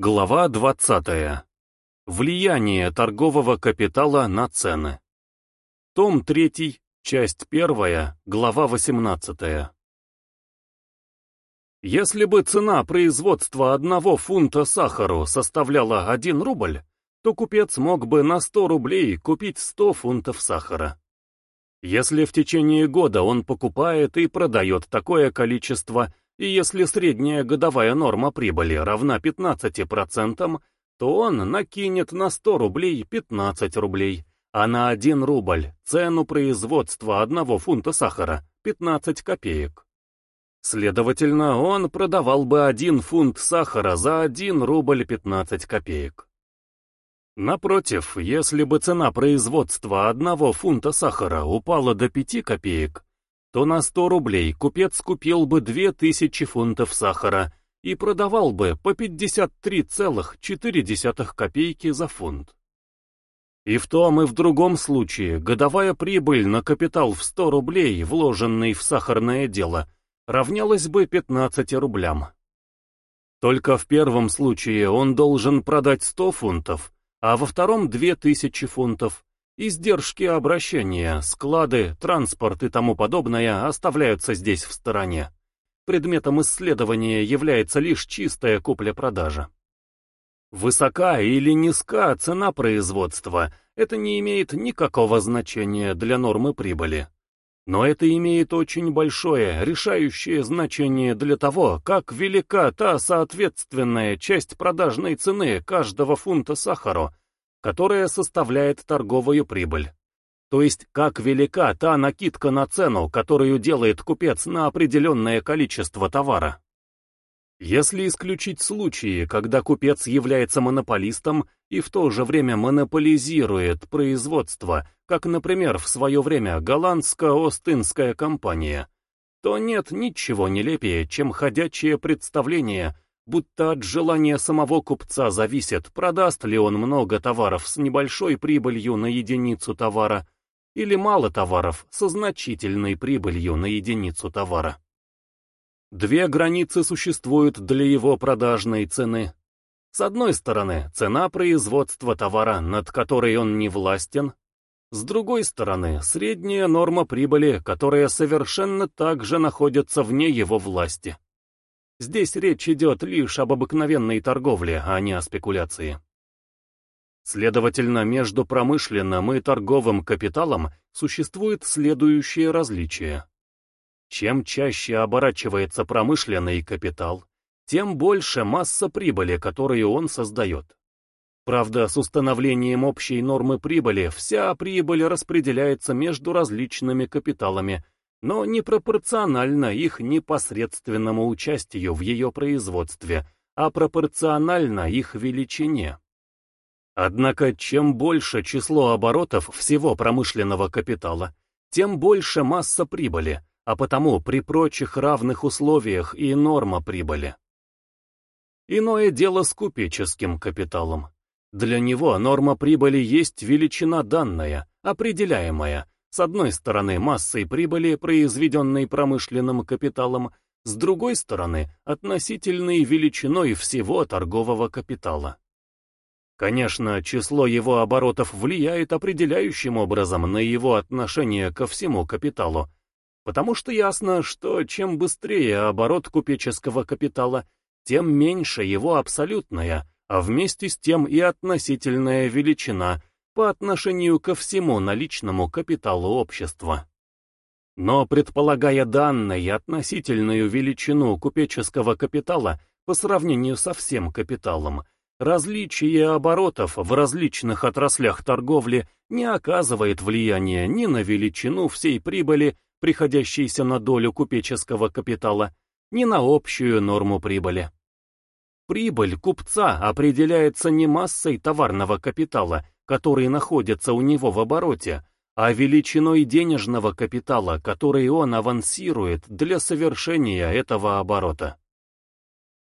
Глава 20. Влияние торгового капитала на цены. Том 3, часть 1, глава 18. Если бы цена производства одного фунта сахару составляла 1 рубль, то купец мог бы на 100 рублей купить 100 фунтов сахара. Если в течение года он покупает и продает такое количество и если средняя годовая норма прибыли равна 15%, то он накинет на 100 рублей 15 рублей, а на 1 рубль цену производства одного фунта сахара 15 копеек. Следовательно, он продавал бы 1 фунт сахара за 1 рубль 15 копеек. Напротив, если бы цена производства одного фунта сахара упала до 5 копеек, то на 100 рублей купец купил бы 2000 фунтов сахара и продавал бы по 53,4 копейки за фунт. И в том и в другом случае годовая прибыль на капитал в 100 рублей, вложенный в сахарное дело, равнялась бы 15 рублям. Только в первом случае он должен продать 100 фунтов, а во втором 2000 фунтов, Издержки обращения, склады, транспорт и тому подобное оставляются здесь в стороне. Предметом исследования является лишь чистая купля-продажа. Высока или низка цена производства, это не имеет никакого значения для нормы прибыли. Но это имеет очень большое, решающее значение для того, как велика та соответственная часть продажной цены каждого фунта сахара, которая составляет торговую прибыль. То есть, как велика та накидка на цену, которую делает купец на определенное количество товара. Если исключить случаи, когда купец является монополистом и в то же время монополизирует производство, как, например, в свое время голландско-остинская компания, то нет ничего нелепее, чем ходячее представление – будто от желания самого купца зависит, продаст ли он много товаров с небольшой прибылью на единицу товара или мало товаров со значительной прибылью на единицу товара. Две границы существуют для его продажной цены. С одной стороны, цена производства товара, над которой он не властен. С другой стороны, средняя норма прибыли, которая совершенно также находится вне его власти. Здесь речь идет лишь об обыкновенной торговле, а не о спекуляции. Следовательно, между промышленным и торговым капиталом существует следующее различие. Чем чаще оборачивается промышленный капитал, тем больше масса прибыли, которую он создает. Правда, с установлением общей нормы прибыли вся прибыль распределяется между различными капиталами – но не пропорционально их непосредственному участию в ее производстве, а пропорционально их величине. Однако, чем больше число оборотов всего промышленного капитала, тем больше масса прибыли, а потому при прочих равных условиях и норма прибыли. Иное дело с купеческим капиталом. Для него норма прибыли есть величина данная, определяемая, с одной стороны, массой прибыли, произведенной промышленным капиталом, с другой стороны, относительной величиной всего торгового капитала. Конечно, число его оборотов влияет определяющим образом на его отношение ко всему капиталу, потому что ясно, что чем быстрее оборот купеческого капитала, тем меньше его абсолютная, а вместе с тем и относительная величина – по отношению ко всему наличному капиталу общества. Но предполагая данной относительную величину купеческого капитала по сравнению со всем капиталом, различие оборотов в различных отраслях торговли не оказывает влияния ни на величину всей прибыли, приходящейся на долю купеческого капитала, ни на общую норму прибыли. Прибыль купца определяется не массой товарного капитала, который находится у него в обороте, а величиной денежного капитала, который он авансирует для совершения этого оборота.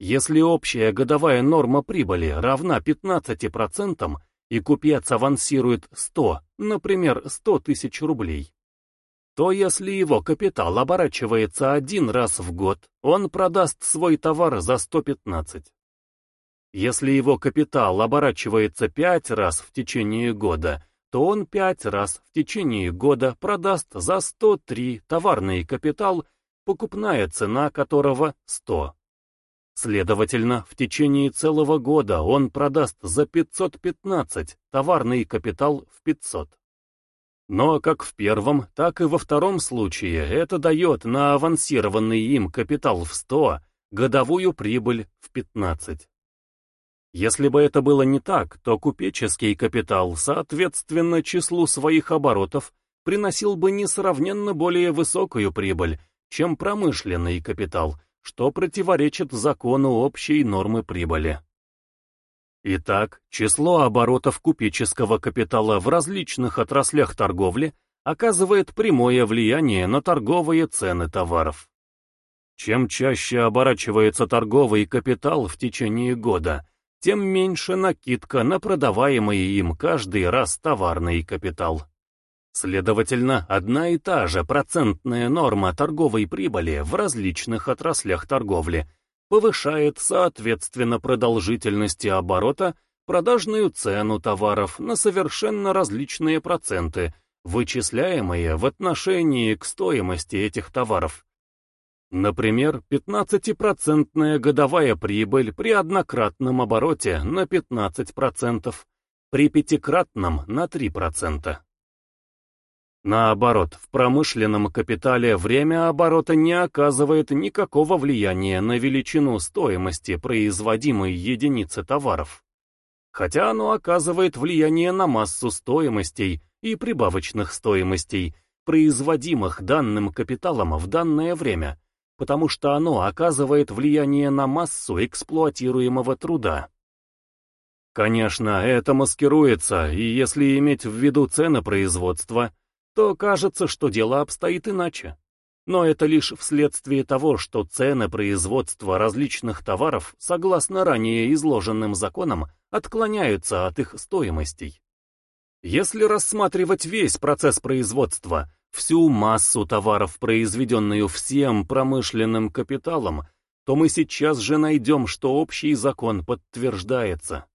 Если общая годовая норма прибыли равна 15% и купец авансирует 100, например, 100 тысяч рублей, то если его капитал оборачивается один раз в год, он продаст свой товар за 115. Если его капитал оборачивается пять раз в течение года, то он пять раз в течение года продаст за 103 товарный капитал, покупная цена которого 100. Следовательно, в течение целого года он продаст за 515 товарный капитал в 500. Но как в первом, так и во втором случае это дает на авансированный им капитал в 100 годовую прибыль в 15. Если бы это было не так, то купеческий капитал, соответственно числу своих оборотов, приносил бы несравненно более высокую прибыль, чем промышленный капитал – что противоречит закону общей нормы прибыли. Итак, число оборотов купеческого капитала в различных отраслях торговли оказывает прямое влияние на торговые цены товаров. Чем чаще оборачивается торговый капитал в течение года, тем меньше накидка на продаваемый им каждый раз товарный капитал. Следовательно, одна и та же процентная норма торговой прибыли в различных отраслях торговли повышает соответственно продолжительности оборота продажную цену товаров на совершенно различные проценты, вычисляемые в отношении к стоимости этих товаров. Например, 15% годовая прибыль при однократном обороте на 15%, при пятикратном на 3%. Наоборот, в промышленном капитале время оборота не оказывает никакого влияния на величину стоимости производимой единицы товаров. Хотя оно оказывает влияние на массу стоимостей и прибавочных стоимостей, производимых данным капиталом в данное время, потому что оно оказывает влияние на массу эксплуатируемого труда. Конечно, это маскируется, и если иметь в виду цены производства – то кажется, что дело обстоит иначе. Но это лишь вследствие того, что цены производства различных товаров, согласно ранее изложенным законам, отклоняются от их стоимостей. Если рассматривать весь процесс производства, всю массу товаров, произведенную всем промышленным капиталом, то мы сейчас же найдем, что общий закон подтверждается.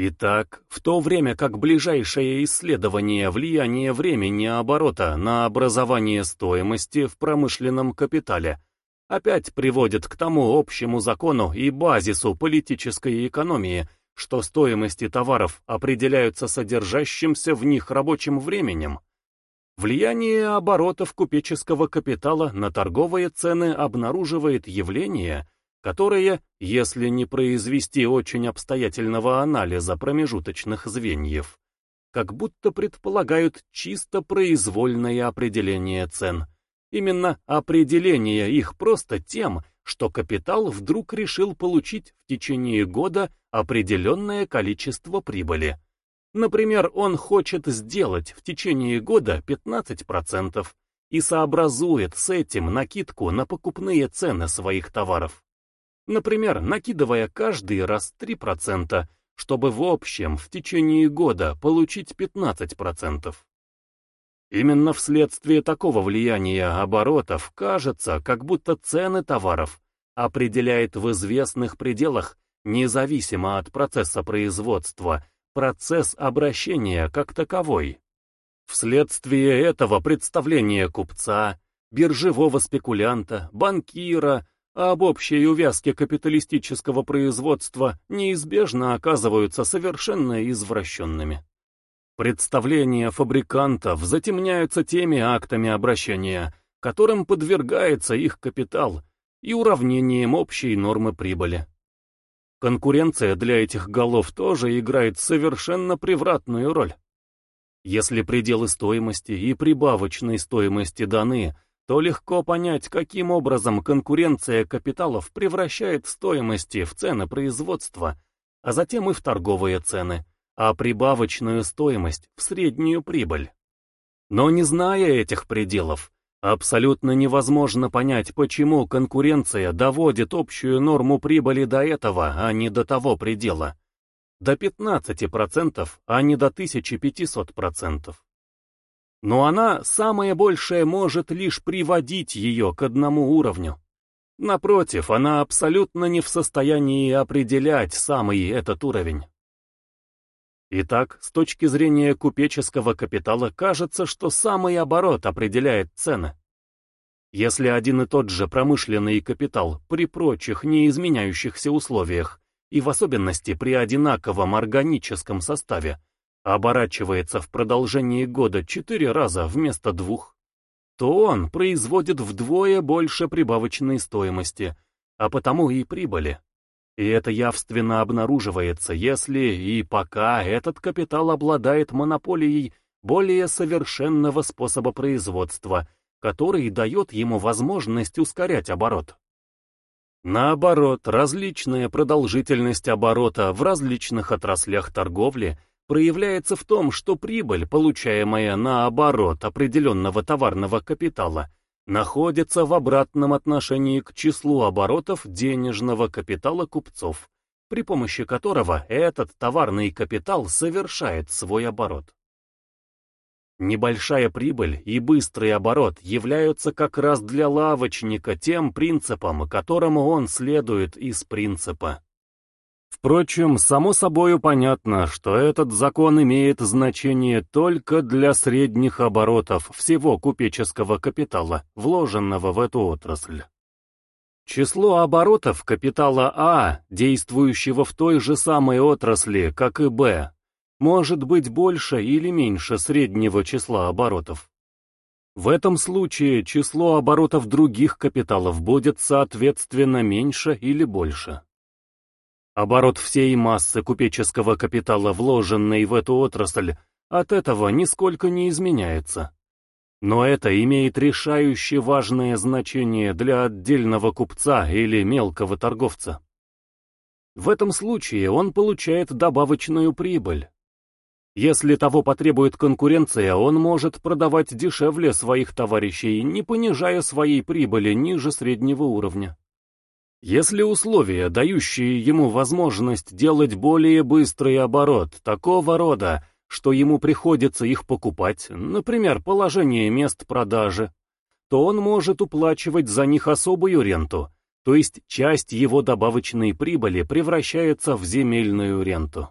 Итак, в то время как ближайшее исследование влияния времени оборота на образование стоимости в промышленном капитале опять приводит к тому общему закону и базису политической экономии, что стоимости товаров определяются содержащимся в них рабочим временем, влияние оборотов купеческого капитала на торговые цены обнаруживает явление – которые, если не произвести очень обстоятельного анализа промежуточных звеньев, как будто предполагают чисто произвольное определение цен. Именно определение их просто тем, что капитал вдруг решил получить в течение года определенное количество прибыли. Например, он хочет сделать в течение года 15% и сообразует с этим накидку на покупные цены своих товаров. Например, накидывая каждый раз 3%, чтобы в общем в течение года получить 15%. Именно вследствие такого влияния оборотов кажется, как будто цены товаров определяет в известных пределах, независимо от процесса производства, процесс обращения как таковой. Вследствие этого представления купца, биржевого спекулянта, банкира, об общей увязке капиталистического производства неизбежно оказываются совершенно извращенными. Представления фабрикантов затемняются теми актами обращения, которым подвергается их капитал, и уравнением общей нормы прибыли. Конкуренция для этих голов тоже играет совершенно превратную роль. Если пределы стоимости и прибавочной стоимости даны – то легко понять, каким образом конкуренция капиталов превращает стоимости в цены производства, а затем и в торговые цены, а прибавочную стоимость в среднюю прибыль. Но не зная этих пределов, абсолютно невозможно понять, почему конкуренция доводит общую норму прибыли до этого, а не до того предела. До 15%, а не до 1500% но она, самое большее, может лишь приводить ее к одному уровню. Напротив, она абсолютно не в состоянии определять самый этот уровень. Итак, с точки зрения купеческого капитала кажется, что самый оборот определяет цены. Если один и тот же промышленный капитал при прочих неизменяющихся условиях, и в особенности при одинаковом органическом составе, оборачивается в продолжении года четыре раза вместо двух, то он производит вдвое больше прибавочной стоимости, а потому и прибыли. И это явственно обнаруживается, если и пока этот капитал обладает монополией более совершенного способа производства, который дает ему возможность ускорять оборот. Наоборот, различная продолжительность оборота в различных отраслях торговли проявляется в том, что прибыль, получаемая на оборот определенного товарного капитала, находится в обратном отношении к числу оборотов денежного капитала купцов, при помощи которого этот товарный капитал совершает свой оборот. Небольшая прибыль и быстрый оборот являются как раз для лавочника тем принципом, которому он следует из принципа. Впрочем, само собою понятно, что этот закон имеет значение только для средних оборотов всего купеческого капитала, вложенного в эту отрасль. Число оборотов капитала А, действующего в той же самой отрасли, как и Б, может быть больше или меньше среднего числа оборотов. В этом случае число оборотов других капиталов будет соответственно меньше или больше. Оборот всей массы купеческого капитала, вложенной в эту отрасль, от этого нисколько не изменяется. Но это имеет решающее важное значение для отдельного купца или мелкого торговца. В этом случае он получает добавочную прибыль. Если того потребует конкуренция, он может продавать дешевле своих товарищей, не понижая своей прибыли ниже среднего уровня. Если условия, дающие ему возможность делать более быстрый оборот, такого рода, что ему приходится их покупать, например, положение мест продажи, то он может уплачивать за них особую ренту, то есть часть его добавочной прибыли превращается в земельную ренту.